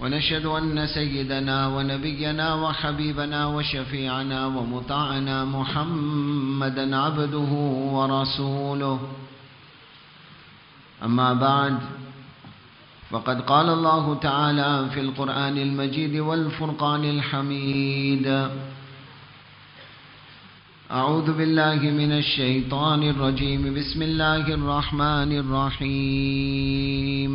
ونشهد أن سيدنا ونبينا وحبيبنا وشفيعنا ومطاعنا محمدا عبده ورسوله. أما بعد فقد قال الله تعالى في القرآن المجيد والفرقان الحميد. أعوذ بالله من الشيطان الرجيم. بسم الله الرحمن الرحيم.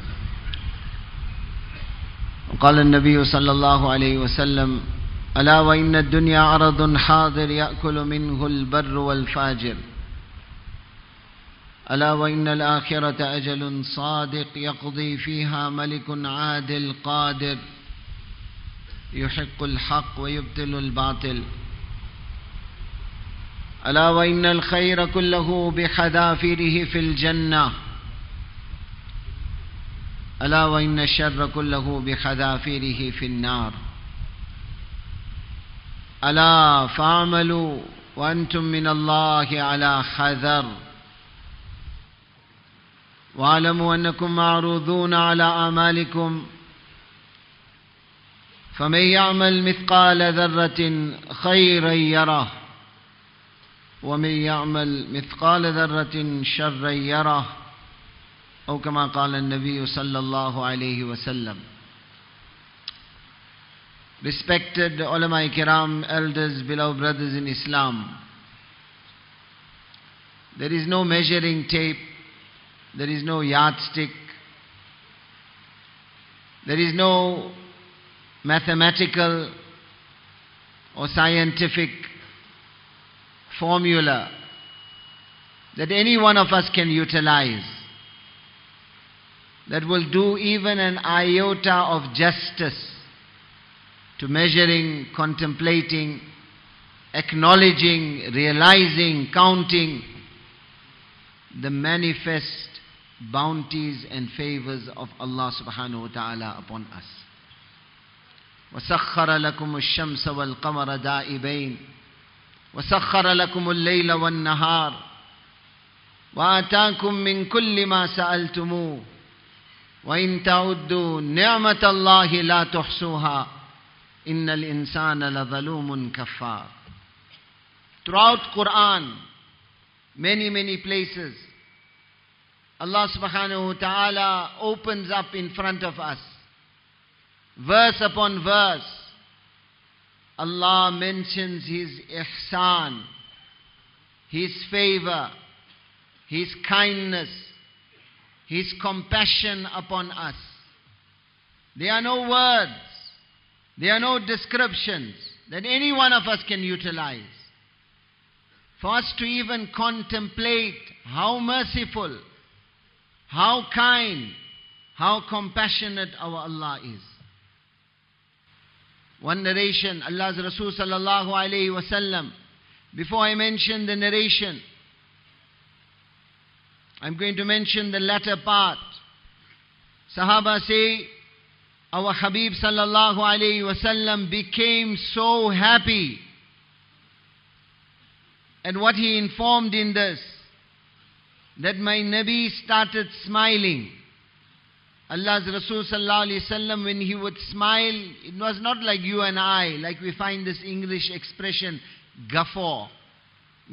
قال النبي صلى الله عليه وسلم ألا وإن الدنيا عرض حاضر يأكل منه البر والفاجر. ألا وإن الآخرة أجل صادق يقضي فيها ملك عادل قادر. يحق الحق ويبطل الباطل. ألا وإن الخير كله بحذافيره في الجنة. ألا وإن الشر كله بحذافيره في النار؟ ألا فاعملوا وأنتم من الله على حذر واعلموا أنكم معروضون على أعمالكم. فمن يعمل مثقال ذرة خيرا يره. ومن يعمل مثقال ذرة شرا يره. أو كما قال النبي صلى الله عليه وسلم Respected ulama kiram, elders, beloved brothers in Islam, there is no measuring tape, there is no yardstick, there is no mathematical or scientific formula that any one of us can utilize that will do even an iota of justice to measuring, contemplating, acknowledging, realizing, counting the manifest bounties and favors of Allah subhanahu wa ta'ala upon us. وسخر لكم الشمس والقمر دائبين وسخر لكم الليل والنهار وآتاكم من كل ما سألتموه وإن تعدوا نعمة الله لا تحصوها إن الإنسان لظلوم كفار Throughout Quran, many, many places, Allah subhanahu wa ta'ala opens up in front of us. Verse upon verse, Allah mentions His ihsan, His favor, His kindness, his compassion upon us. There are no words, there are no descriptions that any one of us can utilize. For us to even contemplate how merciful, how kind, how compassionate our Allah is. One narration, Allah's Rasul sallallahu alayhi wasallam. Before I mention the narration, I'm going to mention the latter part. Sahaba say, our Habib sallallahu alayhi wasallam became so happy And what he informed in this, that my Nabi started smiling. Allah's Rasul sallallahu alayhi wasallam, when he would smile, it was not like you and I, like we find this English expression, guffaw.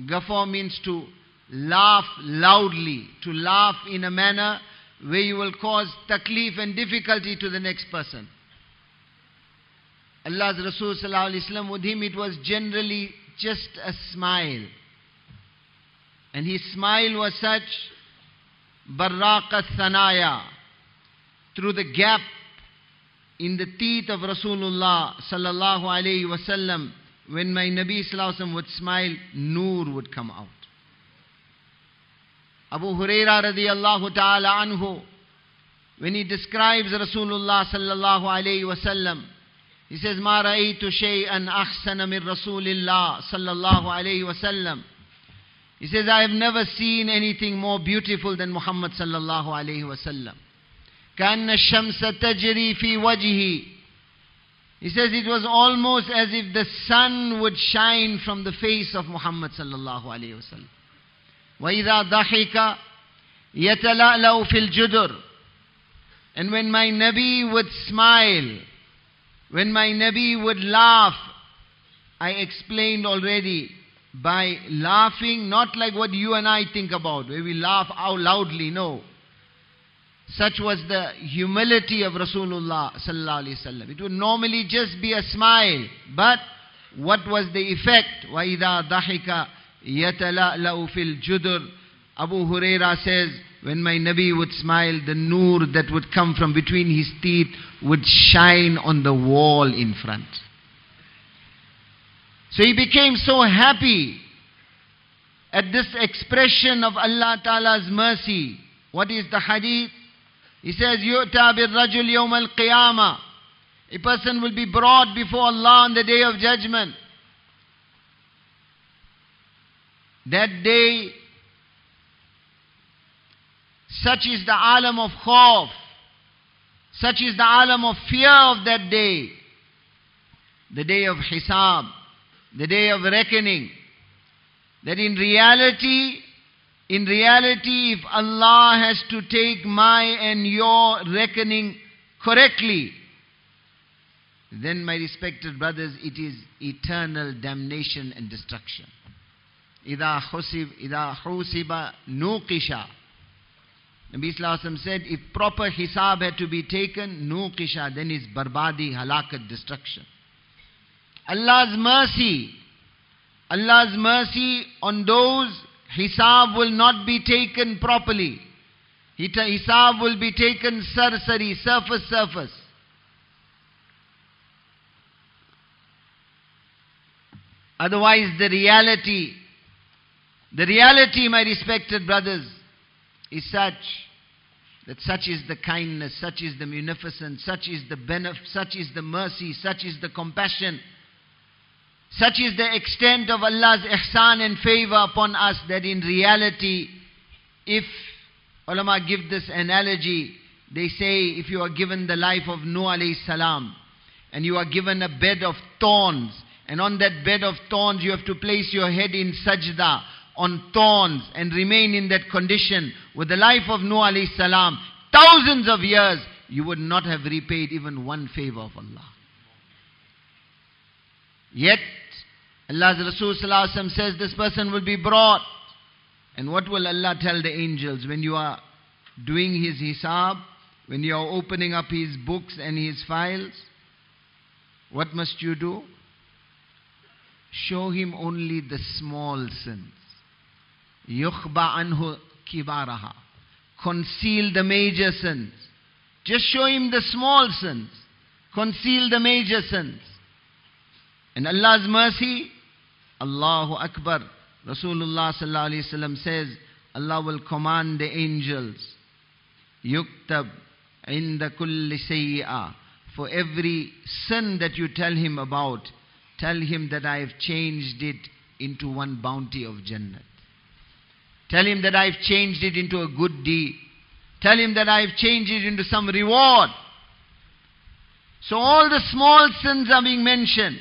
Guffaw means to laugh loudly, to laugh in a manner where you will cause taklif and difficulty to the next person. Allah's Rasul sallallahu with him it was generally just a smile. And his smile was such, barraqa thanaya, through the gap in the teeth of Rasulullah sallallahu alayhi wasallam, when my Nabi sallallahu would smile, Noor would come out. Abu Huraira radiallahu ta'ala anhu, when he describes Rasulullah sallallahu alayhi wasallam, he says, ما رأيت شيئا أحسن من رسول الله صلى الله عليه وسلم. He says, I have never seen anything more beautiful than Muhammad sallallahu alayhi wasallam. كأن الشمس تجري في وجهه He says it was almost as if the sun would shine from the face of Muhammad sallallahu alayhi wasallam. وإذا ضحك يتلألأ في الجدر And when my Nabi would smile, when my Nabi would laugh, I explained already, by laughing, not like what you and I think about, where we laugh out loudly, no. Such was the humility of Rasulullah sallallahu alaihi wasallam. It would normally just be a smile, but what was the effect? وَإِذَا ضَحِكَ يَتَلَأْلَأُ فِي الْجُدُرِ Abu Huraira says, when my Nabi would smile, the nur that would come from between his teeth would shine on the wall in front. So he became so happy at this expression of Allah Ta'ala's mercy. What is the hadith? He says, يُؤْتَى بِالرَّجُلِ يَوْمَ الْقِيَامَةِ A person will be brought before Allah on the day of judgment. That day, such is the alam of khawf, such is the alam of fear of that day, the day of hisab, the day of reckoning, that in reality, in reality, if Allah has to take my and your reckoning correctly, then my respected brothers, it is eternal damnation and destruction. إذا حسب إذا حسب نوقشا Nabi Wasallam said, if proper hisab had to be taken, no kisha, then is barbadi, halakat, destruction. Allah's mercy, Allah's mercy on those, hisab will not be taken properly. Hisab will be taken sursary, surface, surface. Otherwise, the reality, the reality, my respected brothers, is such that such is the kindness, such is the munificence, such is the benefit, such is the mercy, such is the compassion, such is the extent of Allah's ihsan and favor upon us that in reality, if ulama give this analogy, they say if you are given the life of Nuh alayhi salam, and you are given a bed of thorns, and on that bed of thorns you have to place your head in sajda, on thorns and remain in that condition with the life of Nuh alayhi salam, thousands of years, you would not have repaid even one favor of Allah. Yet, Allah's Rasul says this person will be brought. And what will Allah tell the angels when you are doing his hisab, when you are opening up his books and his files? What must you do? Show him only the small sins. Yukhba anhu kibaraha. Conceal the major sins. Just show him the small sins. Conceal the major sins. And Allah's mercy, Allahu Akbar. Rasulullah sallallahu alaihi wasallam says, Allah will command the angels, yuktab inda kulli sayyi'ah. For every sin that you tell him about, tell him that I have changed it into one bounty of Jannah. Tell him that I've changed it into a good deed. Tell him that I've changed it into some reward. So all the small sins are being mentioned.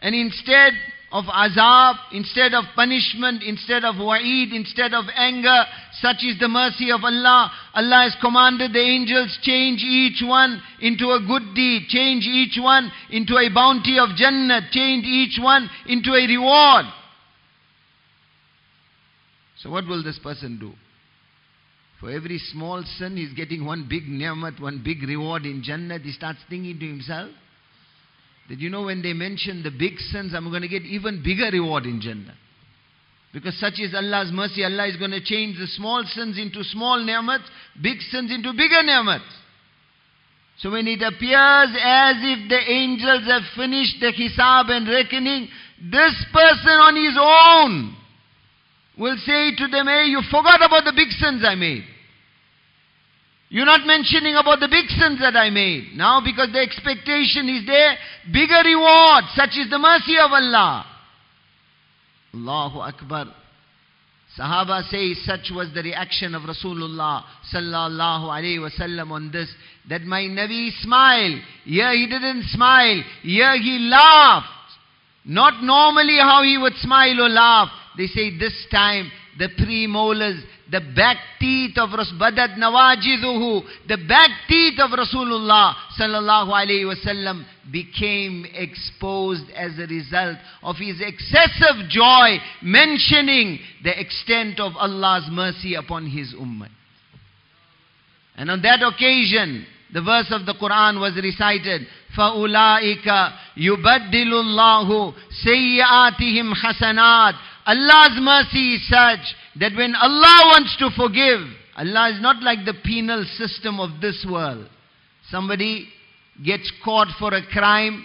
And instead of azab, instead of punishment, instead of wa'id, instead of anger. Such is the mercy of Allah. Allah has commanded the angels, change each one into a good deed, change each one into a bounty of Jannah, change each one into a reward. So what will this person do? For every small sin, he's getting one big ni'mat, one big reward in Jannah. He starts thinking to himself, that you know when they mention the big sins, I'm going to get even bigger reward in Jannah. Because such is Allah's mercy. Allah is going to change the small sins into small ni'mats, big sins into bigger ni'mats. So when it appears as if the angels have finished the hisab and reckoning, this person on his own will say to them, hey, you forgot about the big sins I made. You're not mentioning about the big sins that I made. Now because the expectation is there, bigger reward. Such is the mercy of Allah. Allahu Akbar. Sahaba say such was the reaction of Rasulullah sallallahu alayhi wasallam on this that my Nabi smiled. Here he didn't smile. Here he laughed. Not normally how he would smile or laugh. They say this time the premolars, the back teeth of Rasul, badat nawajiduhu, the back teeth of Rasulullah sallallahu alayhi wasallam became exposed as a result of his excessive joy, mentioning the extent of Allah's mercy upon his ummah. And on that occasion, the verse of the Quran was recited, فَأُولَٰئِكَ يُبَدِّلُ اللَّهُ سَيِّئَاتِهِمْ حَسَنَاتٍ Allah's mercy is such that when Allah wants to forgive, Allah is not like the penal system of this world. Somebody gets caught for a crime,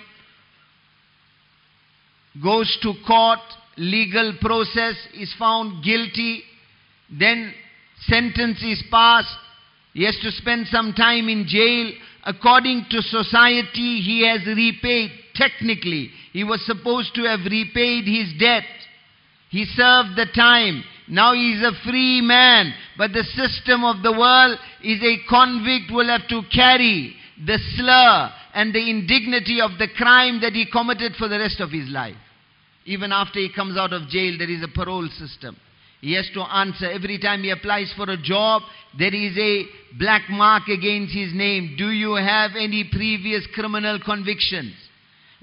goes to court, legal process, is found guilty, then sentence is passed, he has to spend some time in jail. According to society, he has repaid, technically. He was supposed to have repaid his debt. He served the time. Now he is a free man. But the system of the world is a convict will have to carry the slur and the indignity of the crime that he committed for the rest of his life. Even after he comes out of jail, there is a parole system. He has to answer. Every time he applies for a job, there is a black mark against his name. Do you have any previous criminal convictions?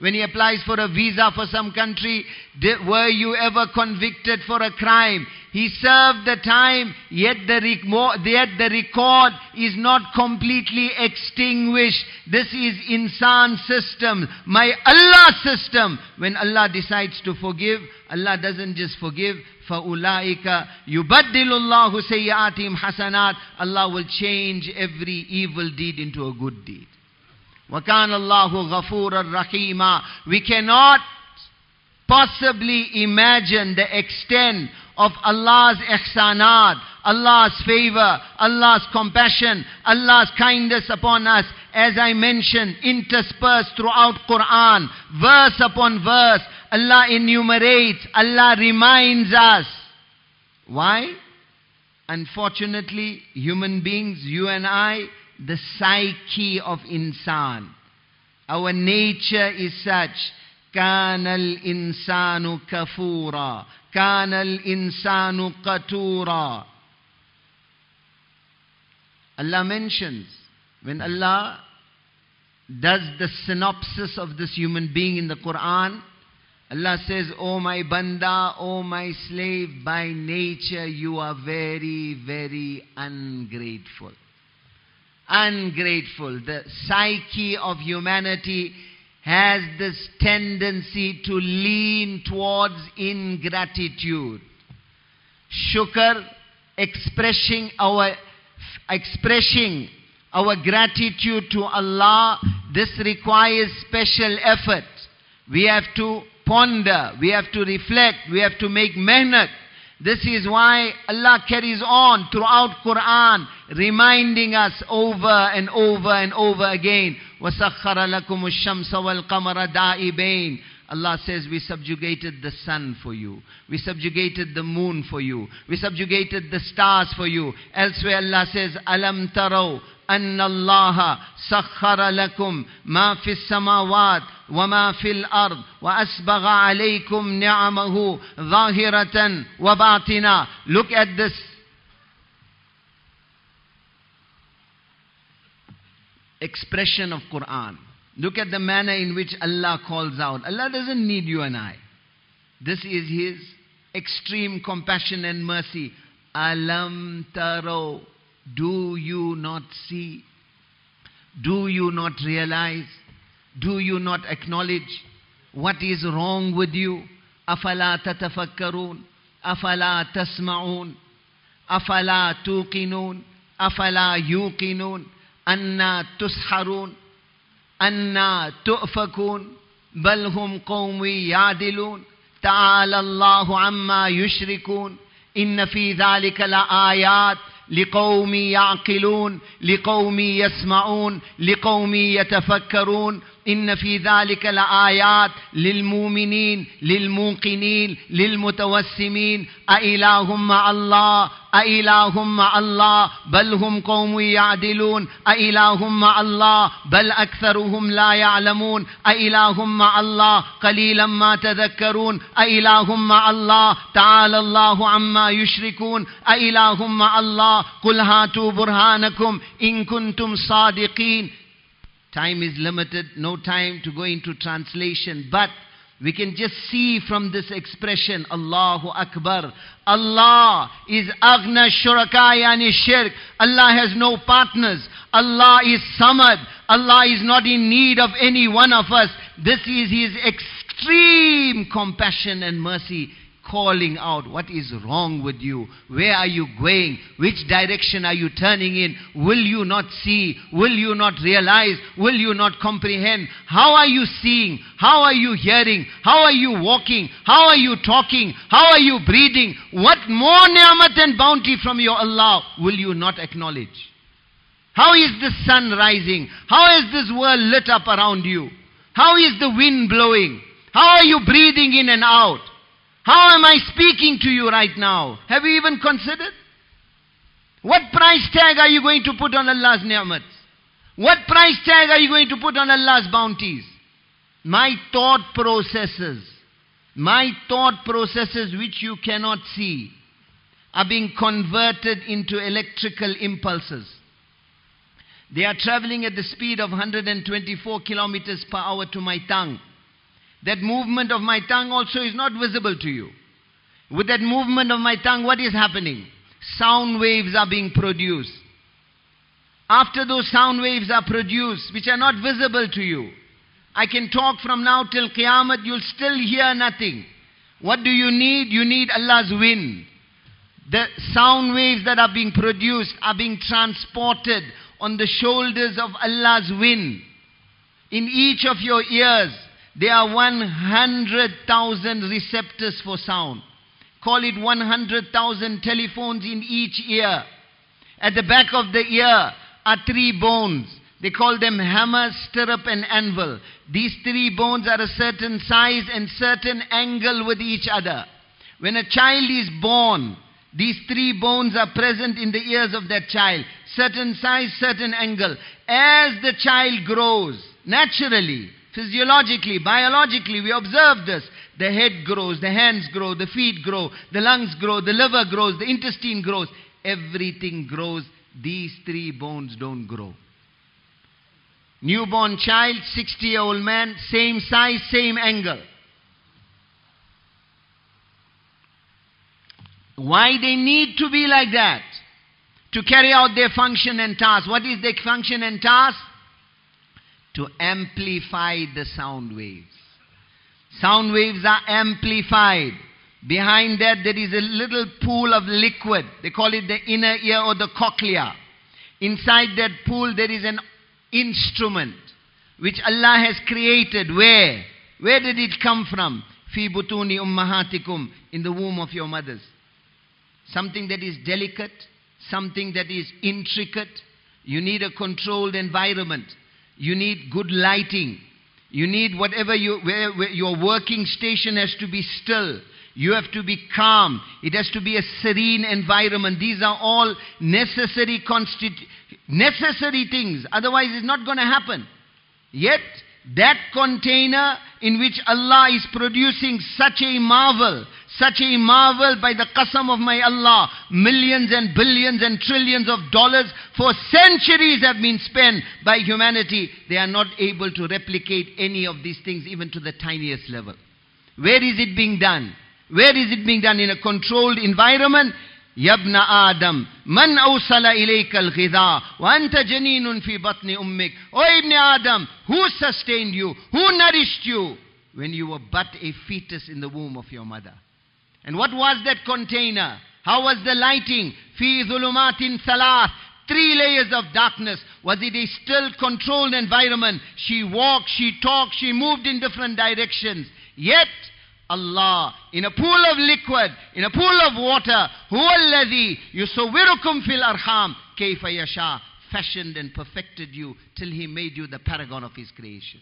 When he applies for a visa for some country, did, were you ever convicted for a crime? He served the time, yet the, yet the record is not completely extinguished. This is insan system, my Allah system. When Allah decides to forgive, Allah doesn't just forgive. فَأُولَٰئِكَ يُبَدِّلُ اللَّهُ سَيِّئَاتِهِمْ حَسَنَاتٍ Allah will change every evil deed into a good deed. وَكَانَ اللَّهُ غَفُورًا رَحِيمًا We cannot possibly imagine the extent of Allah's ihsanat, Allah's favor, Allah's compassion, Allah's kindness upon us, as I mentioned, interspersed throughout Quran, verse upon verse, Allah enumerates, Allah reminds us. Why? Unfortunately, human beings, you and I, the psyche of insan. Our nature is such. كان الإنسان كفورا كان الإنسان قتورا Allah mentions when Allah does the synopsis of this human being in the Quran Allah says, Oh my banda, oh my slave, by nature you are very, very ungrateful ungrateful. The psyche of humanity has this tendency to lean towards ingratitude. Shukr, expressing our, expressing our gratitude to Allah, this requires special effort. We have to ponder, we have to reflect, we have to make mehnat. This is why Allah carries on throughout Quran, reminding us over and over and over again. وَسَخَّرَ لَكُمُ الشَّمْسَ وَالْقَمَرَ دَائِبَيْنِ Allah says, we subjugated the sun for you. We subjugated the moon for you. We subjugated the stars for you. Elsewhere Allah says, أَلَمْ تَرَوْا أن الله سخر لكم ما في السماوات وما في الأرض وأسبغ عليكم نعمه ظاهرة وباطنا Look at this expression of Quran. Look at the manner in which Allah calls out. Allah doesn't need you and I. This is His extreme compassion and mercy. Alam taro. Do you not see? Do you not realize? Do you not acknowledge what is wrong with you? أفلا تتفكرون أفلا تسمعون أفلا توقنون أفلا يوقنون أنا تسحرون أنا تؤفكون بل هم قوم يعدلون تعالى الله عما يشركون إن في ذلك لآيات لقوم يعقلون لقوم يسمعون لقوم يتفكرون. إن في ذلك لآيات للمؤمنين للموقنين للمتوسمين. أإله مع الله أإله مع الله بل هم قوم يعدلون. أإله مع الله بل أكثرهم لا يعلمون. أإله مع الله قليلا ما تذكرون. أإله مع الله تعالى الله عما يشركون. أإله مع الله قل هاتوا برهانكم إن كنتم صادقين. Time is limited, no time to go into translation, but we can just see from this expression, Allahu Akbar. Allah is Agna Shuraka yani shirk. Allah has no partners. Allah is Samad. Allah is not in need of any one of us. This is His extreme compassion and mercy calling out, What is wrong with you? Where are you going? Which direction are you turning in? Will you not see? Will you not realize? Will you not comprehend? How are you seeing? How are you hearing? How are you walking? How are you talking? How are you breathing? What more ni'mat and bounty from your Allah will you not acknowledge? How is the sun rising? How is this world lit up around you? How is the wind blowing? How are you breathing in and out? How am I speaking to you right now? Have you even considered? What price tag are you going to put on Allah's ni'mats? What price tag are you going to put on Allah's bounties? My thought processes, my thought processes which you cannot see, are being converted into electrical impulses. They are traveling at the speed of 124 kilometers per hour to my tongue. That movement of my tongue also is not visible to you. With that movement of my tongue, what is happening? Sound waves are being produced. After those sound waves are produced, which are not visible to you, I can talk from now till Qiyamah, you'll still hear nothing. What do you need? You need Allah's wind. The sound waves that are being produced are being transported on the shoulders of Allah's wind. In each of your ears, there are 100,000 receptors for sound. Call it 100,000 telephones in each ear. At the back of the ear are three bones. They call them hammer, stirrup, and anvil. These three bones are a certain size and certain angle with each other. When a child is born, these three bones are present in the ears of that child. Certain size, certain angle. As the child grows, naturally, Physiologically, biologically, we observe this. The head grows, the hands grow, the feet grow, the lungs grow, the liver grows, the intestine grows. Everything grows. These three bones don't grow. Newborn child, 60 year old man, same size, same angle. Why they need to be like that? To carry out their function and task. What is their function and task? To amplify the sound waves. Sound waves are amplified. Behind that, there is a little pool of liquid. They call it the inner ear or the cochlea. Inside that pool, there is an instrument which Allah has created. Where? Where did it come from? Fi butuni ummahatikum, in the womb of your mothers. Something that is delicate, something that is intricate. You need a controlled environment. You need good lighting. You need whatever you, where, where your working station has to be still. You have to be calm. It has to be a serene environment. These are all necessary constitu- necessary things. Otherwise, it's not going to happen. Yet, that container in which Allah is producing such a marvel, such a marvel by the qasam of my Allah, millions and billions and trillions of dollars for centuries have been spent by humanity. They are not able to replicate any of these things even to the tiniest level. Where is it being done? Where is it being done? In a controlled environment? يَابْنَ آدَمْ مَنْ أَوْصَلَ إِلَيْكَ الْغِذَاء وَأَنْتَ جَنِينٌ فِي بَطْنِ أُمِّكَ O Ibn Adam, who sustained you? Who nourished you? When you were but a fetus in the womb of your mother. and what was that container? How was the lighting? Fi zulumatin salat, Three layers of darkness. Was it a still controlled environment? She walked, she talked, she moved in different directions. Yet, Allah, in a pool of liquid, in a pool of water, huwa alladhi yusawwirukum fil arham kayfa yasha, fashioned and perfected you till he made you the paragon of his creation.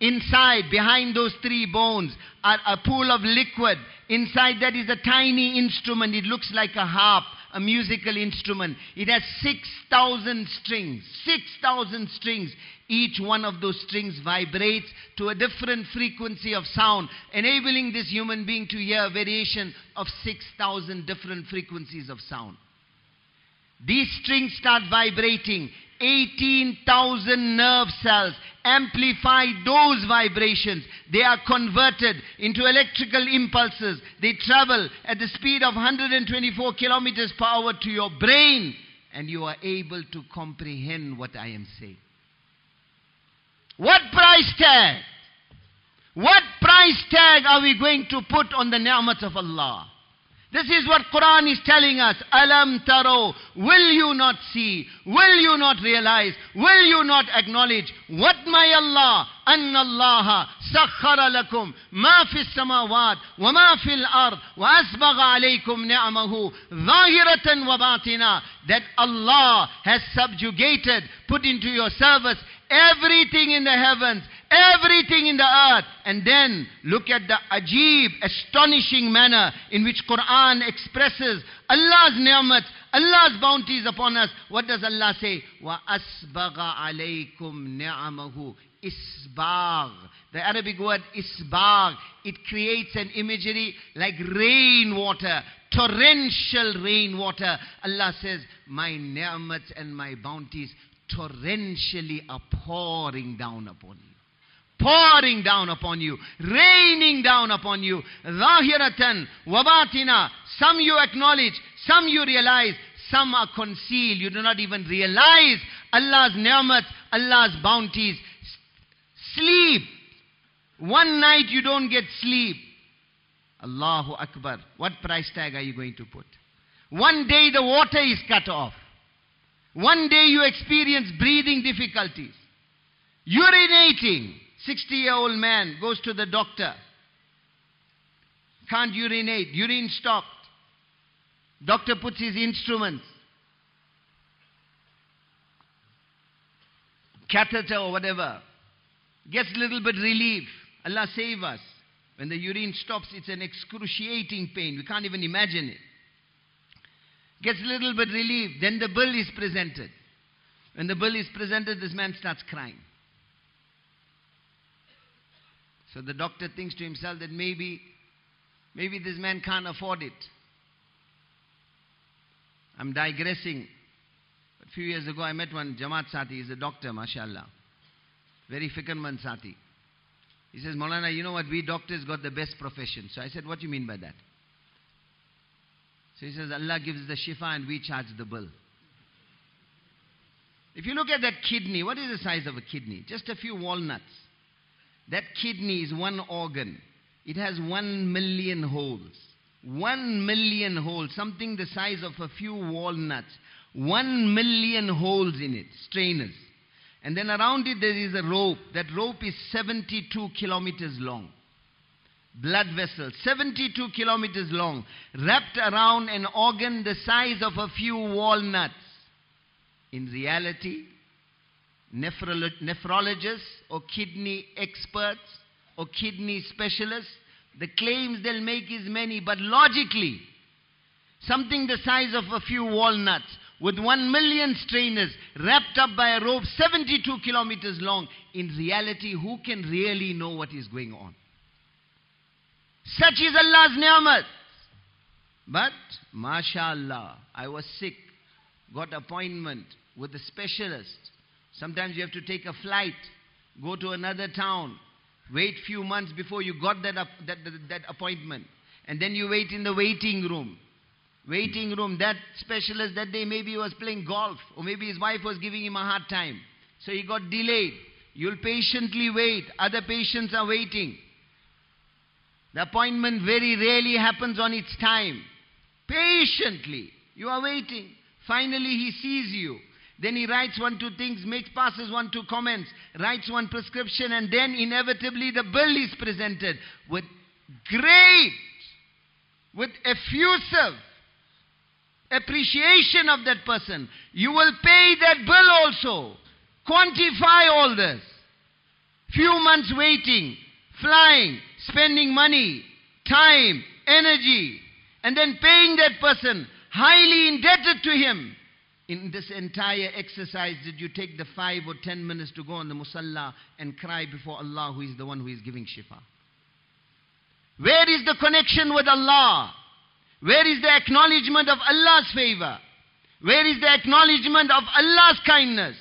Inside, behind those three bones, are a pool of liquid. Inside that is a tiny instrument. It looks like a harp, a musical instrument. It has 6,000 strings. 6,000 strings. Each one of those strings vibrates to a different frequency of sound, enabling this human being to hear a variation of 6,000 different frequencies of sound. These strings start vibrating. 18,000 nerve cells amplify those vibrations. They are converted into electrical impulses. They travel at the speed of 124 kilometers per hour to your brain, and you are able to comprehend what I am saying. What price tag? What price tag are we going to put on the ni'mat of Allah? This is what Quran is telling us. Alam taro. Will you not see? Will you not realize? Will you not acknowledge what my Allah, أن الله سخر لكم ما في السماوات وما في الأرض وأسبغ عليكم نعمه ظاهرة وباطنة that Allah has subjugated, put into your service everything in the heavens everything in the earth. And then look at the ajib, astonishing manner in which Quran expresses Allah's ni'mat, Allah's bounties upon us. What does Allah say? Wa asbagha alaykum ni'amahu isbagh. The Arabic word isbagh, it creates an imagery like rainwater, torrential rainwater. Allah says, my ni'mats and my bounties torrentially are pouring down upon you pouring down upon you, raining down upon you. Zahiratan wabatina. Some you acknowledge, some you realize, some are concealed. You do not even realize Allah's ni'mat, Allah's bounties. Sleep. One night you don't get sleep. Allahu Akbar. What price tag are you going to put? One day the water is cut off. One day you experience breathing difficulties. Urinating. 60 year old man goes to the doctor. Can't urinate. Urine stopped. Doctor puts his instruments. Catheter or whatever. Gets a little bit relief. Allah save us. When the urine stops, it's an excruciating pain. We can't even imagine it. Gets a little bit relief. Then the bill is presented. When the bill is presented, this man starts crying. So the doctor thinks to himself that maybe, maybe this man can't afford it. I'm digressing. A few years ago, I met one Jamaat Sati. He's a doctor, mashallah. Very fikirman Sati. He says, Maulana, you know what? We doctors got the best profession. So I said, What do you mean by that? So he says, Allah gives the shifa and we charge the bill. If you look at that kidney, what is the size of a kidney? Just a few walnuts. That kidney is one organ. It has one million holes. One million holes, something the size of a few walnuts. One million holes in it, strainers. And then around it there is a rope. That rope is 72 kilometers long. Blood vessel, 72 kilometers long, wrapped around an organ the size of a few walnuts. In reality, nephrologists or kidney experts or kidney specialists, the claims they'll make is many, but logically, something the size of a few walnuts, with one million strainers wrapped up by a rope 72 kilometers long. In reality, who can really know what is going on? Such is Allah's ni'mat. But, mashallah, I was sick, got appointment with a specialist. Sometimes you have to take a flight, go to another town, wait few months before you got that, that, that, that appointment. And then you wait in the waiting room. Waiting room, that specialist that day maybe was playing golf or maybe his wife was giving him a hard time. So he got delayed. You'll patiently wait. Other patients are waiting. The appointment very rarely happens on its time. Patiently. You are waiting. Finally he sees you. Then he writes one, two things, makes, passes one, two comments, writes one prescription, and then inevitably the bill is presented with great, with effusive appreciation of that person. You will pay that bill also. Quantify all this. Few months waiting, flying, spending money, time, energy, and then paying that person, highly indebted to him. In this entire exercise, did you take the five or ten minutes to go on the musalla and cry before Allah, who is the one who is giving shifa? Where is the connection with Allah? Where is the acknowledgement of Allah's favor? Where is the acknowledgement of Allah's kindness?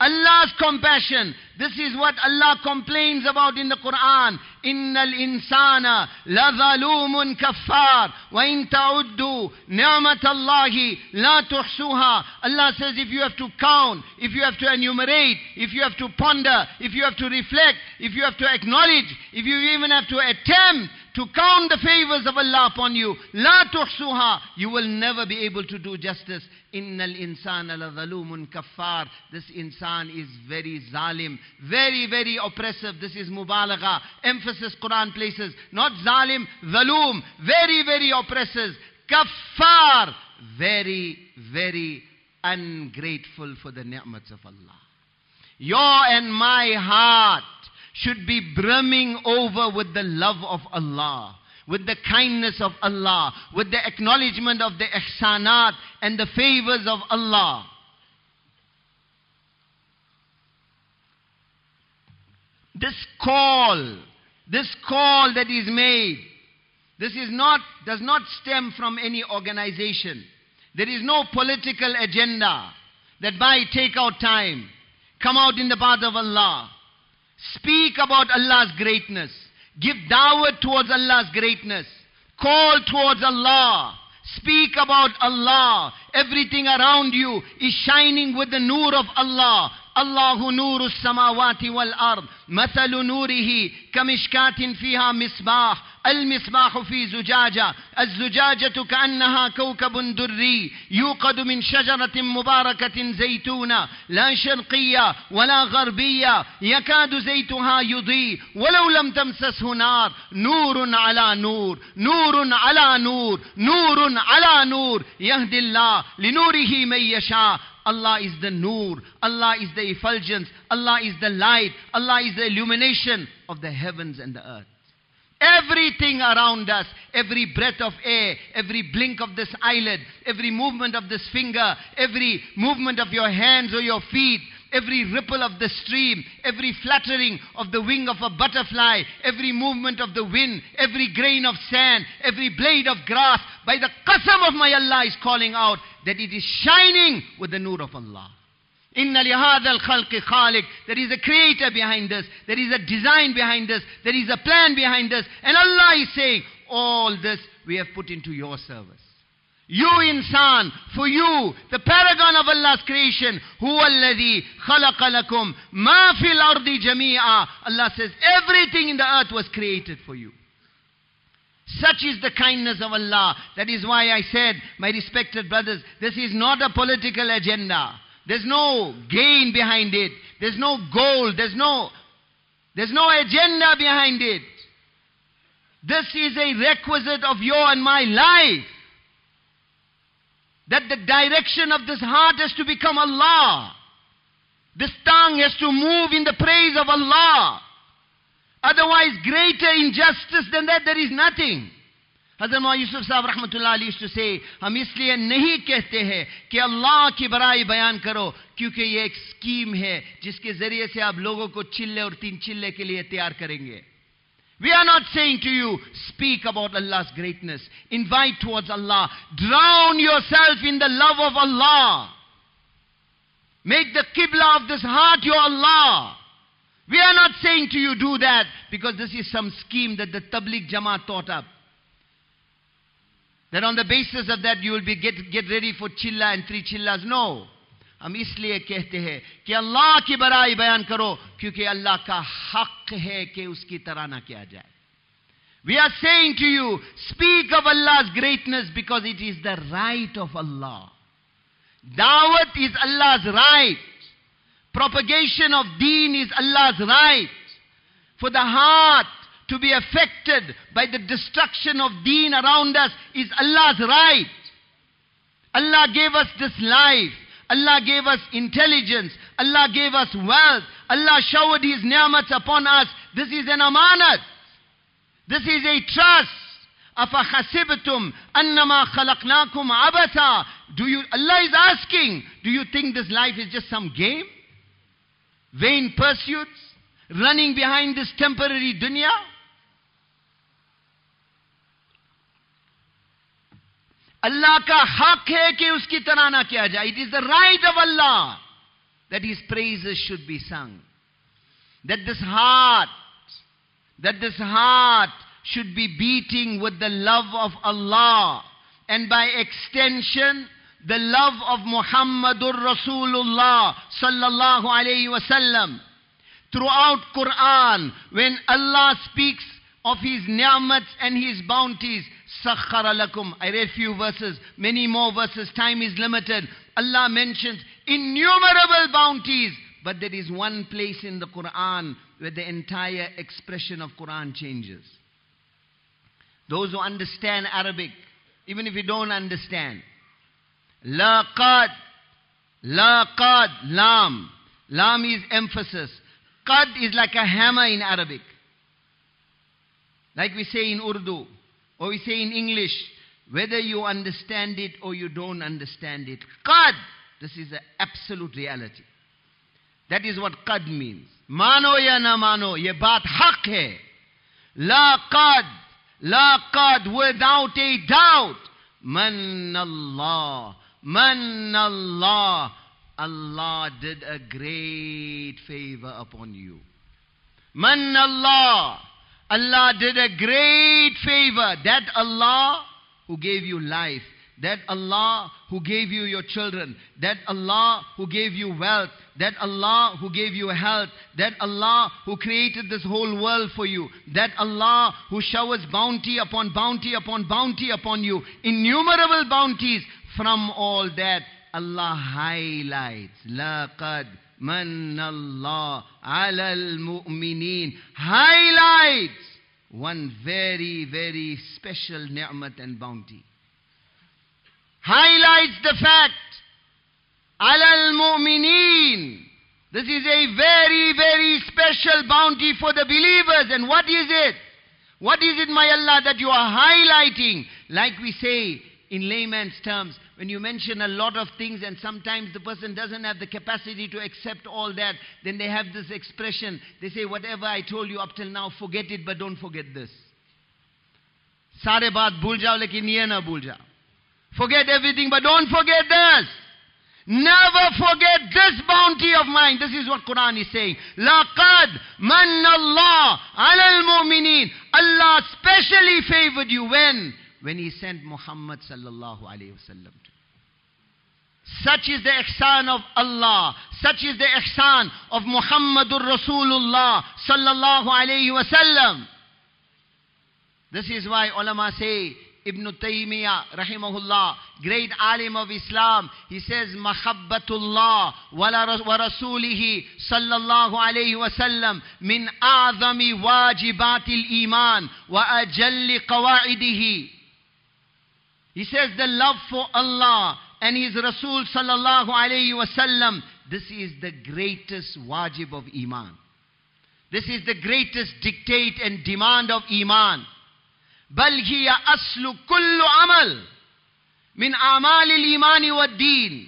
Allah's compassion. This is what Allah complains about in the Quran. Innal insana lazalumun kaffar wa in ta'uddu ni'matallahi la tuhsuha. Allah says if you have to count, if you have to enumerate, if you have to ponder, if you have to reflect, if you have to acknowledge, if you even have to attempt to count the favors of Allah upon you. La tuhsuha. You will never be able to do justice. Innal insana ladhalumun kafar. This insan is very zalim. Very, very oppressive. This is mubalagha. Emphasis Quran places. Not zalim, zalum. Very, very oppressive. kafar, Very, very ungrateful for the ni'mats of Allah. Your and my heart should be brimming over with the love of Allah, with the kindness of Allah, with the acknowledgement of the ihsanat and the favors of Allah. This call, this call that is made, this is not, does not stem from any organization. There is no political agenda that by take out time, come out in the path of Allah. Speak about Allah's greatness. Give dawah towards Allah's greatness. Call towards Allah. Speak about Allah. Everything around you is shining with the nur of Allah. الله نور السماوات والأرض مثل نوره كمشكاة فيها مصباح المصباح في زجاجة الزجاجة كأنها كوكب دري يوقد من شجرة مباركة زيتونة لا شرقية ولا غربية يكاد زيتها يضيء ولو لم تمسسه نار نور على نور نور على نور نور على نور يهدي الله لنوره من يشاء. Allah is the nur. Allah is the effulgence. Allah is the light. Allah is the illumination of the heavens and the earth. Everything around us, every breath of air, every blink of this eyelid, every movement of this finger, every movement of your hands or your feet, every ripple of the stream, every fluttering of the wing of a butterfly, every movement of the wind, every grain of sand, every blade of grass, by the qasam of my Allah is calling out that it is shining with the nur of Allah. Inna lihada al-khalqi khaliq. There is a creator behind this. There is a design behind this. There is a plan behind this. And Allah is saying, all this we have put into your service. You insan, for you, the paragon of Allah's creation, huwa alladhi khalaqa lakum ma fil ardi jami'a. Allah says, everything in the earth was created for you. Such is the kindness of Allah. That is why I said, my respected brothers, this is not a political agenda. There's no gain behind it. There's no goal. There's no, there's no agenda behind it. This is a requisite of your and my life. that the direction of this heart has to become Allah. This tongue has to move in the praise of Allah. Otherwise, greater injustice than that, there is nothing. حضرت مولانا یوسف صاحب رحمۃ اللہ علیہ say, ہم اس لیے نہیں کہتے ہیں کہ اللہ کی برائی بیان کرو کیونکہ یہ ایک سکیم ہے جس کے ذریعے سے آپ لوگوں کو چلے اور تین چلے کے لیے تیار کریں گے We are not saying to you, speak about Allah's greatness. Invite towards Allah. Drown yourself in the love of Allah. Make the Qibla of this heart your Allah. We are not saying to you, do that, because this is some scheme that the Tabligh Jamaat thought up. That on the basis of that you will be get, get ready for chilla and three chillas. No. हम इसलिए कहते हैं कि अल्लाह की बड़ाई बयान करो क्योंकि अल्लाह का हक है कि उसकी तरह ना किया जाए We are saying to you, speak of Allah's greatness because it is the right of Allah. Dawat is Allah's right. Propagation of deen is Allah's right. For the heart to be affected by the destruction of deen around us is Allah's right. Allah gave us this life. Allah gave us intelligence. Allah gave us wealth. Allah showered His ni'mat upon us. This is an amanat. This is a trust. أَفَحَسِبْتُمْ أَنَّمَا خَلَقْنَاكُمْ عَبَثًا Do you, Allah is asking, do you think this life is just some game? Vain pursuits? Running behind this temporary dunya? Is the right of Allah that His praises should be sung. That this heart, that this heart should be beating with the love of Allah. And by extension, the love of Muhammadur Rasulullah sallallahu alayhi wasallam. Throughout Quran, when Allah speaks of His ni'mats and His bounties, sakhara lakum. I read few verses, many more verses, time is limited. Allah mentions innumerable bounties, but there is one place in the Quran where the entire expression of Quran changes. Those who understand Arabic, even if you don't understand, laqad, laqad, lam. Lam is emphasis. Qad is like a hammer in Arabic. Like we say in Urdu, or we say in English, whether you understand it or you don't understand it. Qad, this is an absolute reality. That is what qad means. Mano ya na mano, ye baat haq hai. La qad, la qad, without a doubt. Man Allah, man Allah. Allah did a great favor upon you. Man Allah. Allah did a great favor. That Allah who gave you life, that Allah who gave you your children, that Allah who gave you wealth, that Allah who gave you health, that Allah who created this whole world for you, that Allah who showers bounty upon bounty upon bounty upon you, innumerable bounties. From all that, Allah highlights, laqad Manallah alal mu'mineen highlights one very, very special ni'mat and bounty. Highlights the fact alal mu'mineen this is a very, very special bounty for the believers. And what is it? What is it, my Allah, that you are highlighting? Like we say in layman's terms, when you mention a lot of things and sometimes the person doesn't have the capacity to accept all that, then they have this expression. They say, whatever I told you up till now, forget it, but don't forget this. Sare baat bhul jao, lekin ye na bhul jao. Forget everything, but don't forget this. Never forget this bounty of mine. This is what Quran is saying. Laqad manna Allah ala al-mu'mineen. Allah specially favored you when? When He sent Muhammad sallallahu alayhi wasallam. Such is the ihsan of Allah. Such is the ihsan of Muhammadur Rasulullah sallallahu alayhi wasallam. This is why ulama say, Ibn Taymiyyah rahimahullah, great alim of Islam, he says, Mahabbatullah wa rasulihi sallallahu alayhi wa sallam min a'zami wajibatil iman wa ajalli qawaidihi. He says the love for Allah and His Rasul sallallahu alayhi wasallam, this is the greatest wajib of Iman. This is the greatest dictate and demand of Iman. بل هي أصل كل عمل من أعمال الإيمان والدين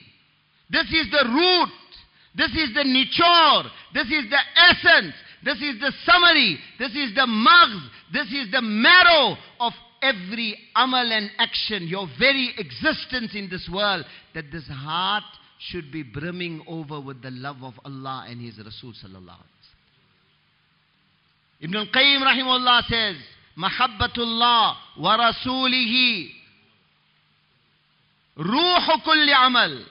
This is the root. This is the nichor. This is the essence. This is the summary. This is the maghz. This is the marrow of every amal and action, your very existence in this world, that this heart should be brimming over with the love of Allah and His Rasul sallallahu Ibn al-Qayyim rahimahullah says, Mahabbatullah wa rasulihi ruhu kulli amal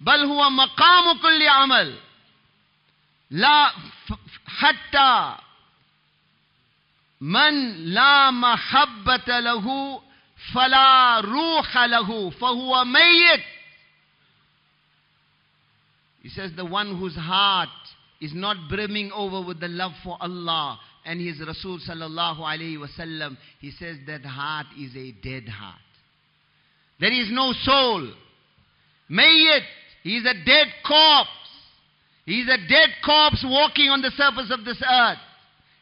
بل هو مقام كل عمل لا حتى من لا محبة له فلا روح له فهو ميت He says the one whose heart is not brimming over with the love for Allah and His Rasul sallallahu alayhi wasallam, he says that heart is a dead heart. There is no soul. Mayyit, he is a dead corpse. He is a dead corpse walking on the surface of this earth.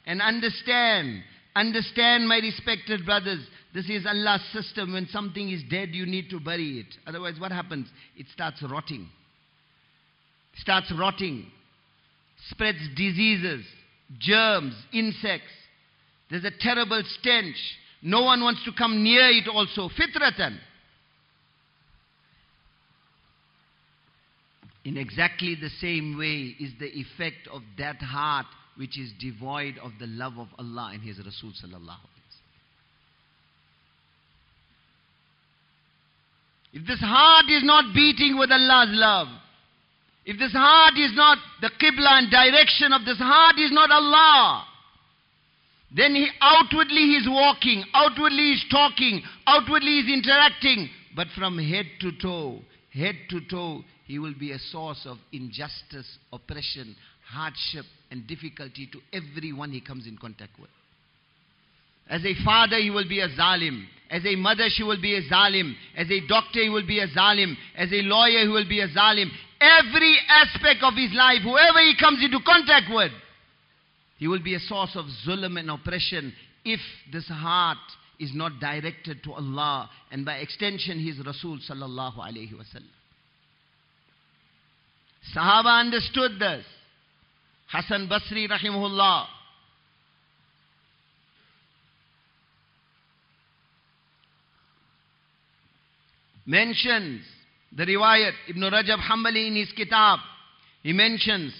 And understand, understand my respected brothers, this is Allah's system. When something is dead, you need to bury it. Otherwise, what happens? It starts rotting. Starts rotting. Spreads diseases, germs, insects. There's a terrible stench. No one wants to come near it also. Fitratan. In exactly the same way is the effect of that heart which is devoid of the love of Allah and His Rasul sallallahu If this heart is not beating with Allah's love, if this heart is not the Qibla and direction of this heart is not Allah, then outwardly he outwardly he's walking, outwardly he's talking, outwardly he's interacting, but from head to toe, head to toe, he will be a source of injustice, oppression, hardship, and difficulty to everyone he comes in contact with. As a father, he will be a zalim. As a mother, she will be a zalim. As a doctor, he will be a zalim. As a lawyer, he will be a zalim. Every aspect of his life, whoever he comes into contact with, he will be a source of zulm and oppression if this heart is not directed to Allah and by extension his Rasul sallallahu alayhi wasallam. Sahaba understood this. Hassan Basri rahimahullah. Mentions the riwayat Ibn Rajab Hanbali in his kitab. He mentions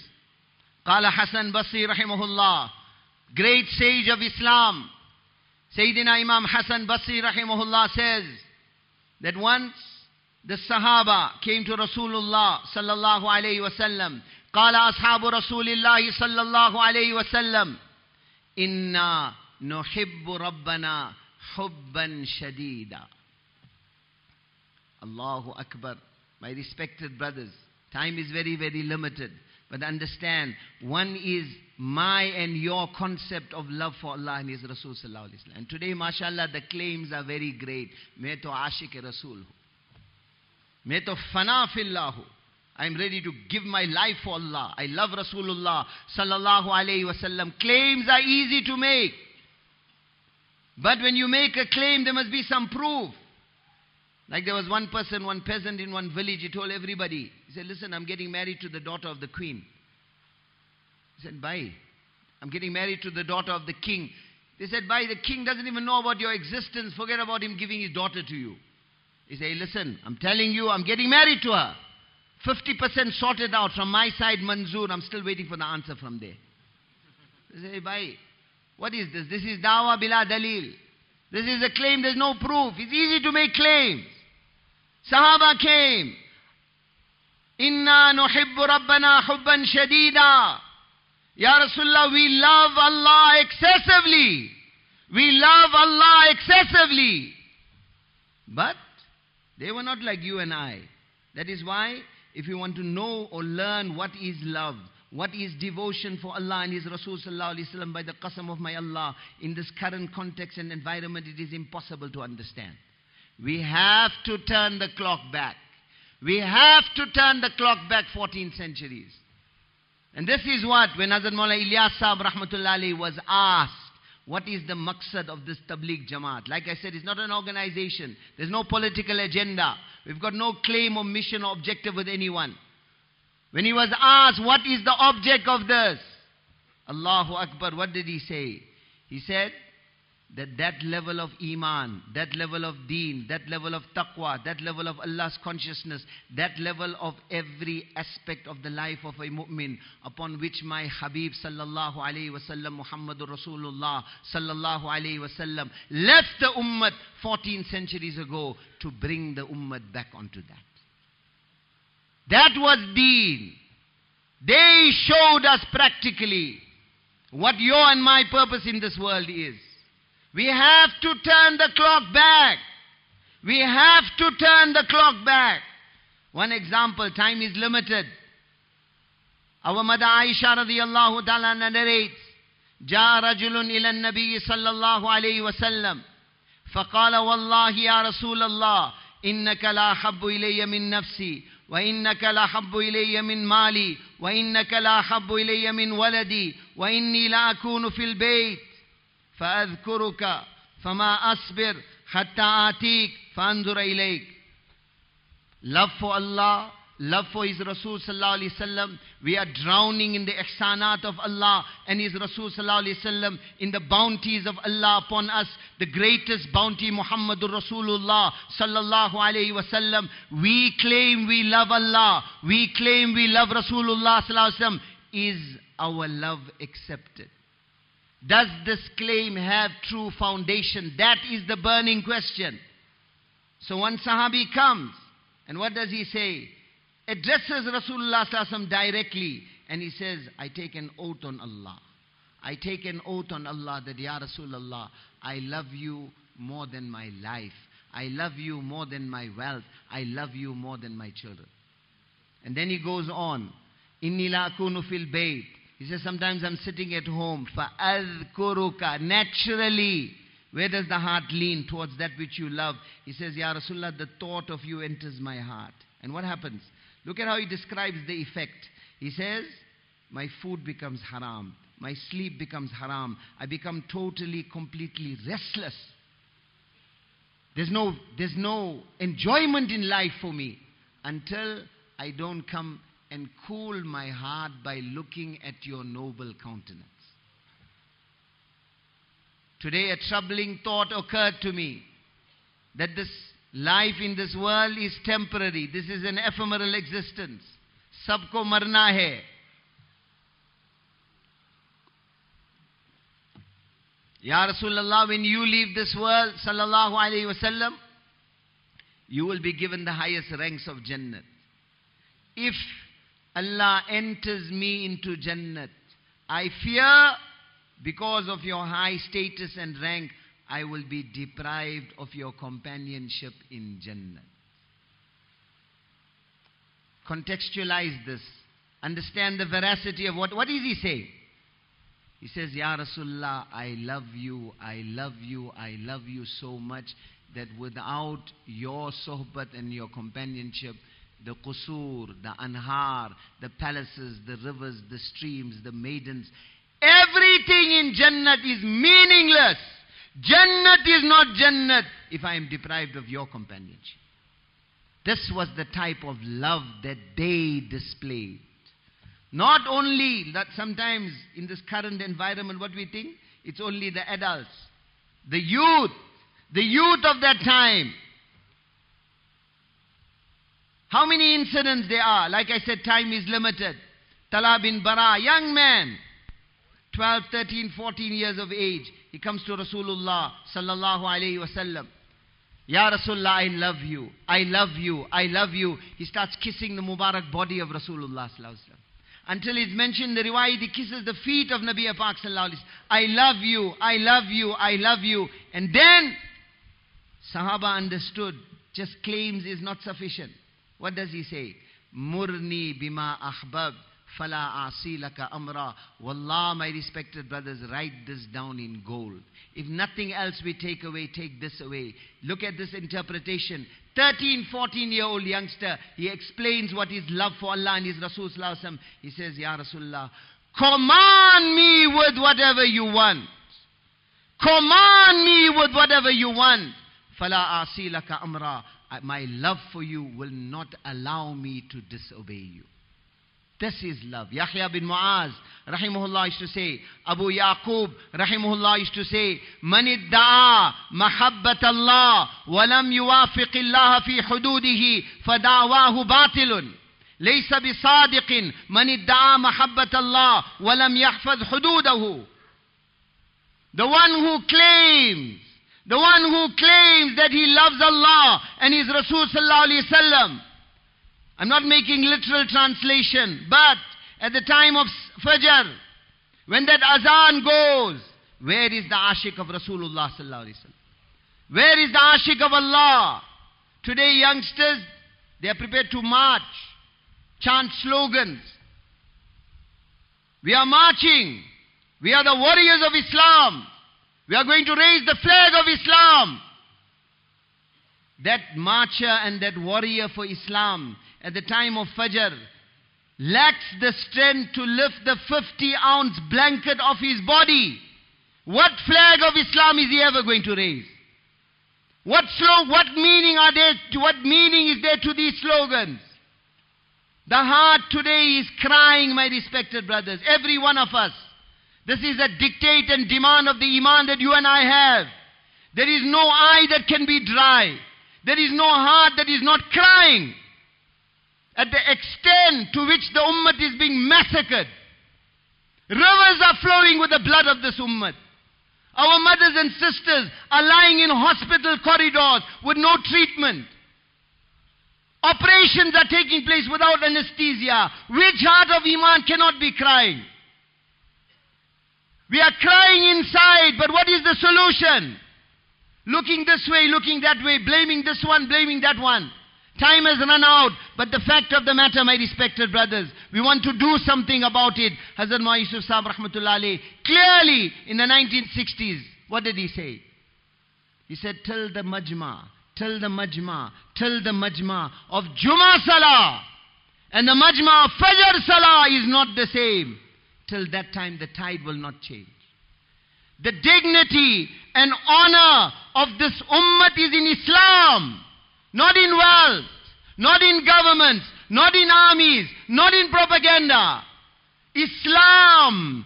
Qala Hassan Basri rahimahullah. Great sage of Islam. Sayyidina Imam Hassan Basri rahimahullah says that once the Sahaba came to Rasulullah sallallahu alayhi wasallam قال أصحاب رسول الله صلى الله عليه وسلم إنا نحب ربنا حبا شديدا Allahu Akbar. My respected brothers, time is very, very limited. But understand, one is my and your concept of love for Allah and His Rasul Sallallahu Alaihi Wasallam. And today, mashallah, the claims are very great. Main to ashiq Rasul hu. To fana fillah. I am ready to give my life for Allah. I love Rasulullah sallallahu alayhi wasallam. Claims are easy to make. But when you make a claim, there must be some proof. Like there was one person, one peasant in one village, he told everybody, he said, listen, I'm getting married to the daughter of the queen. He said, bye. I'm getting married to the daughter of the king. They said, bye, the king doesn't even know about your existence. Forget about him giving his daughter to you. He said, listen, I'm telling you, I'm getting married to her. 50% sorted out from my side, Manzoor. I'm still waiting for the answer from there. He said, bhai, what is this? This is dawa bila dalil. This is a claim, there's no proof. It's easy to make claims. Sahaba came. Inna nuhibbu rabbana hubban shadida. Ya Rasulullah, we love Allah excessively. We love Allah excessively. But they were not like you and I. That is why, if you want to know or learn what is love, what is devotion for Allah and His Rasul by the qasam of my Allah, in this current context and environment, it is impossible to understand. We have to turn the clock back. We have to turn the clock back 14 centuries. And this is what, when Hazrat Mullah Ilyas Sahib was asked, what is the maqsad of this Tabligh Jamaat? Like I said, it's not an organization. There's no political agenda. We've got no claim or mission or objective with anyone. When he was asked, what is the object of this? Allahu Akbar, what did he say? He said, that that level of iman, that level of deen, that level of taqwa, that level of Allah's consciousness, that level of every aspect of the life of a mu'min upon which my Habib sallallahu alayhi wasallam, Muhammadur Rasulullah sallallahu alayhi wasallam left the ummah 14 centuries ago to bring the ummah back onto that. That was deen. They showed us practically what your and my purpose in this world is. We have to turn the clock back. We have to turn the clock back. One example, time is limited. Our mother Aisha radiallahu ta'ala narrates, جاء رجل إلى النبي صلى الله عليه وسلم فقال والله يا رسول الله إنك لا حب إلي من نفسي وإنك لا حب إلي من مالي وإنك لا حب إلي من ولدي وإني لا أكون في البيت فأذكرك فما أصبر حتى آتيك فأنظر إليك Love for Allah, love for His Rasul sallallahu alaihi wasallam. We are drowning in the ihsanat of Allah and His Rasul sallallahu alaihi wasallam in the bounties of Allah upon us. The greatest bounty, Muhammadur Rasulullah sallallahu alaihi wasallam. We claim we love Allah. We claim we love Rasulullah sallallahu alaihi wasallam. Is our love accepted? Does this claim have true foundation? That is the burning question. So one Sahabi comes, and what does he say? Addresses Rasulullah directly, and he says, I take an oath on Allah. I take an oath on Allah that, Ya Rasulullah, I love you more than my life. I love you more than my wealth. I love you more than my children. And then he goes on. Inni la fil bayt. He says, sometimes I'm sitting at home. فَأَذْكُرُكَ Naturally, where does the heart lean towards that which you love? He says, Ya Rasulullah, the thought of you enters my heart. And what happens? Look at how he describes the effect. He says, my food becomes haram. My sleep becomes haram. I become totally, completely restless. There's no, there's no enjoyment in life for me until I don't come and cool my heart by looking at your noble countenance. Today, a troubling thought occurred to me that this life in this world is temporary. This is an ephemeral existence. Sabko marna hai. Ya Rasulullah, when you leave this world, sallallahu alayhi wasallam, you will be given the highest ranks of Jannah. If Allah enters me into Jannat. I fear because of your high status and rank, I will be deprived of your companionship in Jannah. Contextualize this. Understand the veracity of what, what is he saying? He says, Ya Rasulullah, I love you, I love you, I love you so much that without your sohbat and your companionship, the qusur, the anhar, the palaces, the rivers, the streams, the maidens. Everything in Jannat is meaningless. Jannat is not Jannat if I am deprived of your companionship. This was the type of love that they displayed. Not only that sometimes in this current environment, what we think, it's only the adults, the youth, the youth of that time. How many incidents there are? Like I said, time is limited. Talha bin Bara, young man, 12, 13, 14 years of age. He comes to Rasulullah sallallahu alayhi wasallam. Ya Rasulullah, I love you. I love you. I love you. He starts kissing the Mubarak body of Rasulullah sallallahu Until he's mentioned the riwayat, he kisses the feet of Nabi Pak sallallahu I love you. I love you. I love you. And then Sahaba understood just claims is not sufficient. What does he say? Murni bima ahbab fala asilaka amra. Wallah, my respected brothers, write this down in gold. If nothing else we take away, take this away. Look at this interpretation. 13, 14 year old youngster, he explains what is love for Allah and His Rasul. He says, Ya Rasulullah, command me with whatever you want. Command me with whatever you want. فَلَا أَعْصِي لَكَ أَمْرًا My love for you will not allow me to disobey you. This is love. Yahya bin Muaz, rahimahullah, used to say, Abu Yaqub, rahimahullah, used to say, من ادعى محبة الله ولم يوافق الله في حدوده فدعواه باطل ليس بصادق من ادعى محبة الله ولم يحفظ حدوده The one who claims, the one who claims that he loves Allah and his Rasul sallallahu I'm not making literal translation, but at the time of Fajr, when that azan goes, where is the ashik of Rasulullah sallallahu? Where is the ashik of Allah? Today youngsters, they are prepared to march, chant slogans. We are marching. We are the warriors of Islam. We are going to raise the flag of Islam. That marcher and that warrior for Islam at the time of Fajr lacks the strength to lift the 50 ounce blanket off his body, what flag of Islam is he ever going to raise? What, what meaning are there? To, what meaning is there to these slogans? The heart today is crying, my respected brothers, every one of us. This is a dictate and demand of the Iman that you and I have. There is no eye that can be dry. There is no heart that is not crying at the extent to which the ummah is being massacred. Rivers are flowing with the blood of this ummah. Our mothers and sisters are lying in hospital corridors with no treatment. Operations are taking place without anesthesia. Which heart of Iman cannot be crying? We are crying inside, but what is the solution? Looking this way, looking that way, blaming this one, blaming that one. Time has run out. But the fact of the matter, my respected brothers, we want to do something about it. Hazrat Ma Yusuf Sahib Rahmatullah clearly in the 1960s, what did he say? He said, tell the majma, tell the majma, tell the majma of Juma Salah and the majma of Fajr Salah is not the same. Till that time the tide will not change. The dignity and honor of this ummah is in Islam. Not in wealth, not in governments, not in armies, not in propaganda. Islam.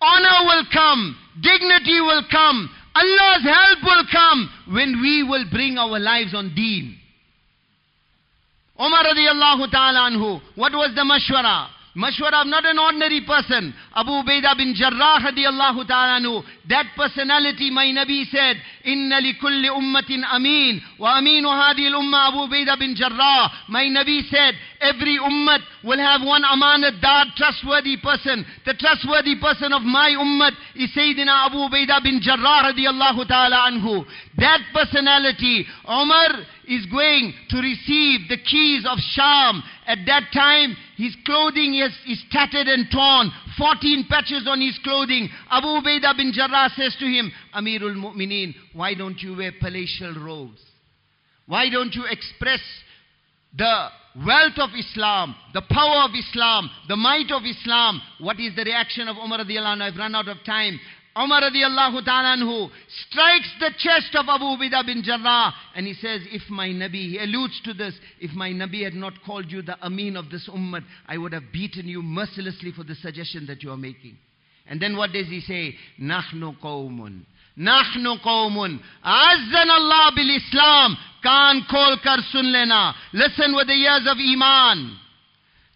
Honor will come, dignity will come, Allah's help will come when we will bring our lives on deen. Umar radiallahu ta'ala anhu, what was the mashwara? Mashwara, not an ordinary person. Abu Ubaidah bin Jarrah radiallahu ta'ala That personality, my Nabi said, Inna li kulli ummatin ameen. Wa ameenu hadi al-umma Abu Ubaidah bin Jarrah. My Nabi said, every ummat will have one amanat dar, trustworthy person. The trustworthy person of my ummat is Sayyidina Abu Ubaidah bin Jarrah radiallahu ta'ala anhu. That personality, Umar is going to receive the keys of Sham. At that time, his clothing is, is tattered and torn. 14 patches on his clothing. Abu Ubaidah bin Jarrah says to him, Amirul Mu'mineen, why don't you wear palatial robes? Why don't you express the wealth of Islam, the power of Islam, the might of Islam? What is the reaction of Umar radiallahu anhu? I've run out of time. Umar radiallahu ta'ala strikes the chest of Abu Ubaidah bin Jarrah and he says, if my Nabi, he alludes to this, if my Nabi had not called you the Amin of this ummah, I would have beaten you mercilessly for the suggestion that you are making. And then what does he say? Nahnu qawmun. Nahnu qawmun. Azzan Allah bil Islam. Kaan kol kar sun lena. Listen with the ears of Iman.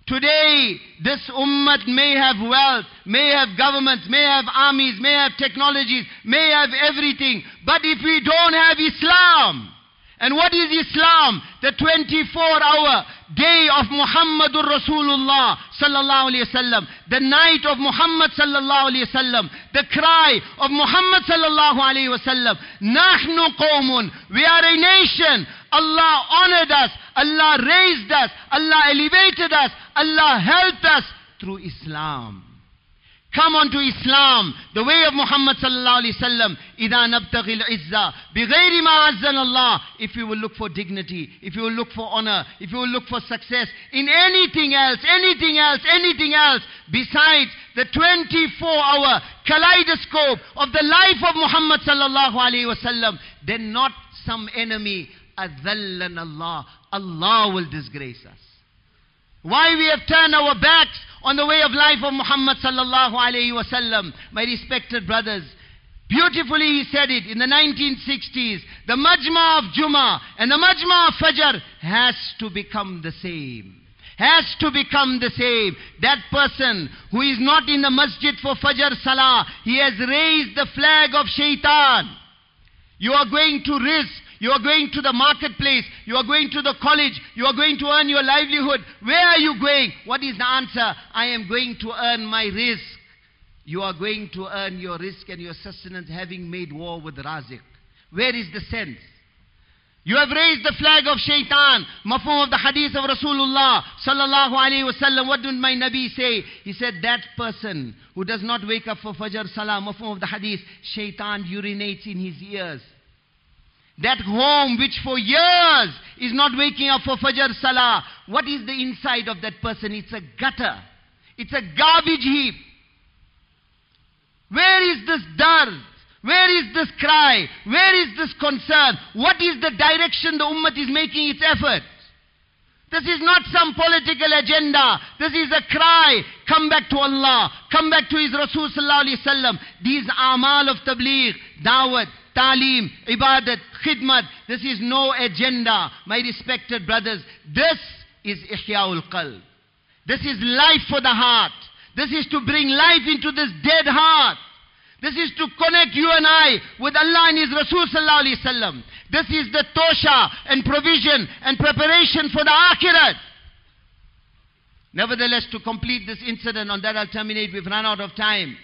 Today, this ummah may have wealth, may have governments, may have armies, may have technologies, may have everything. But if we don't have Islam, and what is Islam? The 24-hour day of Muhammadur Rasulullah sallallahu alayhi wasallam. The night of Muhammad sallallahu alayhi wasallam. The cry of Muhammad sallallahu alayhi wasallam. Nahnu qawmun. We are a nation. Allah honored us. Allah raised us. Allah elevated us. Allah helped us through Islam Come onto Islam, the way of Muhammad sallallahu alaihi wasallam. إذا نبتغي العزة بغير ما عزنا Allah. If you will look for dignity, if you will look for honor, if you will look for success in anything else, anything else, anything else besides the 24-hour kaleidoscope of the life of Muhammad sallallahu alaihi wasallam, then not some enemy. Adhallan Allah. Allah will disgrace us. Why we have turned our backs on the way of life of Muhammad sallallahu alaihi wasallam. My respected brothers, Beautifully he said it in the 1960s. The Majma of Juma and the Majma of Fajr has to become the same. Has to become the same. That person who is not in the masjid for Fajr Salah, he has raised the flag of shaitan. You are going to risk. You are going to the marketplace. You are going to the college. You are going to earn your livelihood. Where are you going? What is the answer? I am going to earn my rizq. You are going to earn your rizq and your sustenance having made war with Razik. Where is the sense? You have raised the flag of shaitan. Mafhum of the hadith of Rasulullah sallallahu alayhi wasallam. What did my Nabi say? He said that person who does not wake up for Fajr Salah, mafhum of the hadith, shaitan urinates in his ears. That home which for years is not waking up for Fajr Salah, what is the inside of that person? It's a gutter. It's a garbage heap. Where is this dard? Where is this cry? Where is this concern? What is the direction the ummah is making its effort? This is not some political agenda. This is a cry. Come back to Allah. Come back to His Rasul sallallahu alaihi wasallam. These amal of tabligh, dawat, talim, ibadat, khidmat. This is no agenda. My respected brothers, this is ihya'ul qalb. This is life for the heart. This is to bring life into this dead heart. This is to connect you and I with Allah and His Rasul sallallahu alaihi wasallam. This is the tosha and provision and preparation for the akhirat. Nevertheless, to complete this incident, on that I'll terminate, we've run out of time.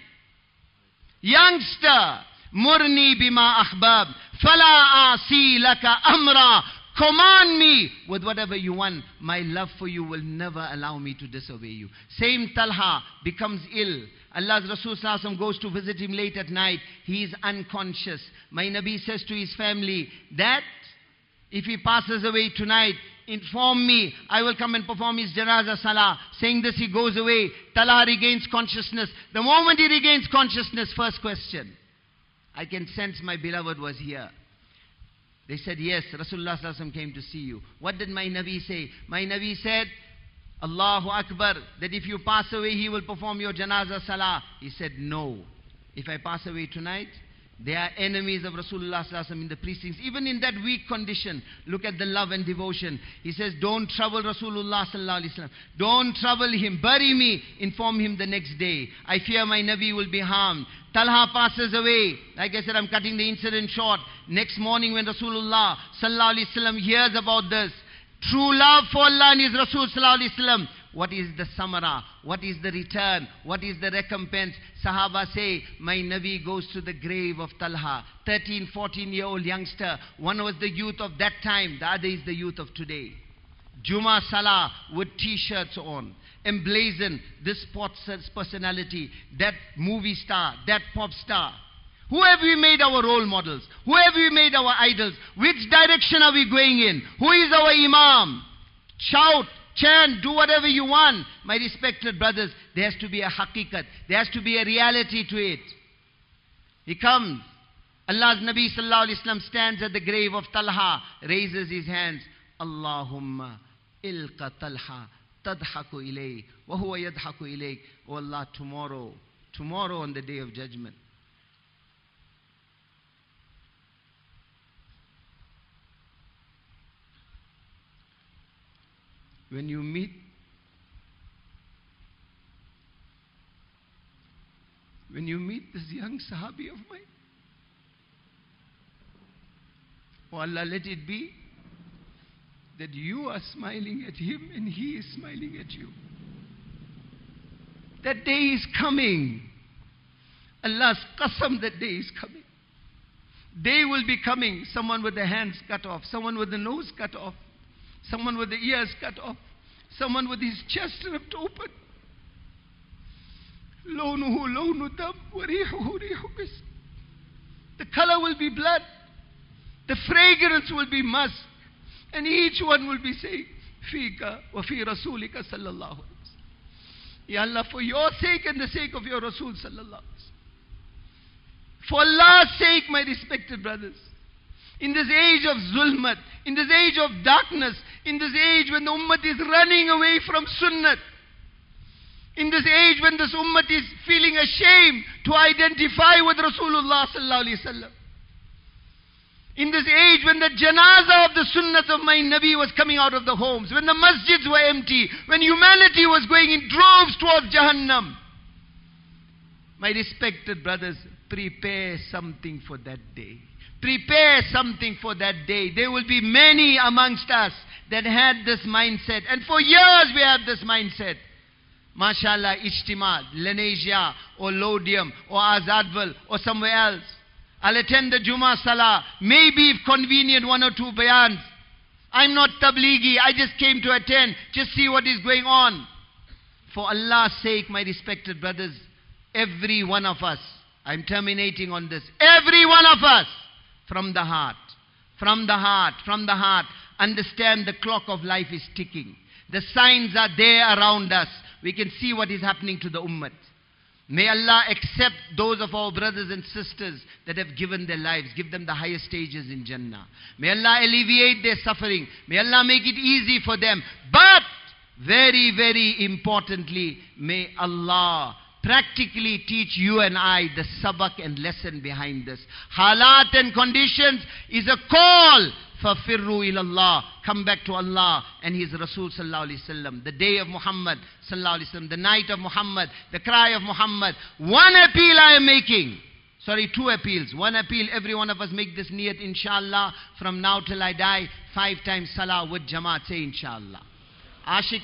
Youngster, murni bima ahbab, fala asi laka amra, Command me with whatever you want. My love for you will never allow me to disobey you. Same Talha becomes ill. Allah's Rasul goes to visit him late at night. He is unconscious. My Nabi says to his family that if he passes away tonight, inform me. I will come and perform his janazah salah. Saying this, he goes away. Talha regains consciousness. The moment he regains consciousness, first question. I can sense my beloved was here. They said, Yes, Rasulullah came to see you. What did my Nabi say? My Nabi said, Allahu Akbar, that if you pass away, he will perform your janazah salah. He said, No. If I pass away tonight, they are enemies of Rasulullah in the precincts. Even in that weak condition, look at the love and devotion. He says, Don't trouble Rasulullah. Don't trouble him. Bury me. Inform him the next day. I fear my Nabi will be harmed. Talha passes away. Like I said, I'm cutting the incident short. Next morning when Rasulullah hears about this, true love for Allah and His Rasul what is the samara? What is the return? What is the recompense? Sahaba say, my Nabi goes to the grave of Talha. 13, 14 year old youngster. One was the youth of that time. The other is the youth of today. Juma Salah with t-shirts on. Emblazon this sports personality, that movie star, that pop star. Who have we made our role models? Who have we made our idols? Which direction are we going in? Who is our imam? Shout, chant, do whatever you want. My respected brothers, there has to be a haqiqat. There has to be a reality to it. He comes. Allah's Nabi sallallahu alayhi wasallam stands at the grave of Talha, raises his hands. Allahumma ilqa Talha tadhaku ilayk wa huwa yadhaku ilayk. Oh Allah, tomorrow, tomorrow on the day of judgment, when you meet when you meet this young Sahabi of mine. Oh Allah, let it be that you are smiling at him and he is smiling at you. That day is coming. Allah's qasam, that day is coming. Day will be coming. Someone with the hands cut off, someone with the nose cut off, Someone with the ears cut off. Someone with his chest ripped open. لونه لون دم وريحه ريح مسك. The color will be blood. The fragrance will be musk. And each one will be saying, فيك وفي رسولك صلى الله عليه وسلم. Ya Allah, for your sake and the sake of your Rasul sallallahu For Allah's sake, my respected brothers. In this age of zulmat, in this age of darkness, in this age when the ummah is running away from sunnat, in this age when this ummah is feeling ashamed to identify with Rasulullah sallallahu alaihi wasallam. In this age when the janazah of the sunnah of my Nabi was coming out of the homes, when the masjids were empty, when humanity was going in droves towards Jahannam. My respected brothers, prepare something for that day. Prepare something for that day. There will be many amongst us that had this mindset. And for years we have this mindset. MashaAllah, Ijtima, Lenasia, or Laudium, or Azaadville, or somewhere else. I'll attend the Juma Salah, maybe if convenient, one or two bayans. I'm not tablighi, I just came to attend, just see what is going on. For Allah's sake, my respected brothers, every one of us, I'm terminating on this, every one of us, from the heart, from the heart, from the heart, understand the clock of life is ticking. The signs are there around us. We can see what is happening to the ummah. May Allah accept those of our brothers and sisters that have given their lives, give them the highest stages in Jannah. May Allah alleviate their suffering. May Allah make it easy for them. But, very, very importantly, may Allah practically teach you and I the sabak and lesson behind this. Halat and conditions is a call. Fafirru ilallah. Come back to Allah and His Rasul sallallahu alayhi wasallam. The day of Muhammad sallallahu alayhi wasallam. The night of Muhammad. The cry of Muhammad. One appeal I am making. Sorry, two appeals. One appeal, every one of us make this niyat, inshallah, from now till I die, five times salah with jamaat, say inshallah. Ashik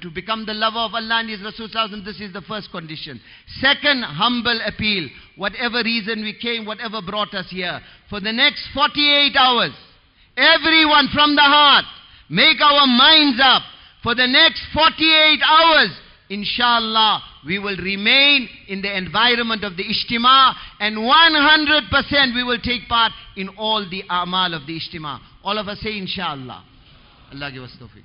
to become the lover of Allah and His Rasul this is the first condition. Second, humble appeal. Whatever reason we came, whatever brought us here. For the next 48 hours, Everyone from the heart, make our minds up. For the next 48 hours, inshallah, we will remain in the environment of the Ijtima and 100% we will take part in all the amal of the Ijtima. All of us say inshallah. Allah give us tawfiq.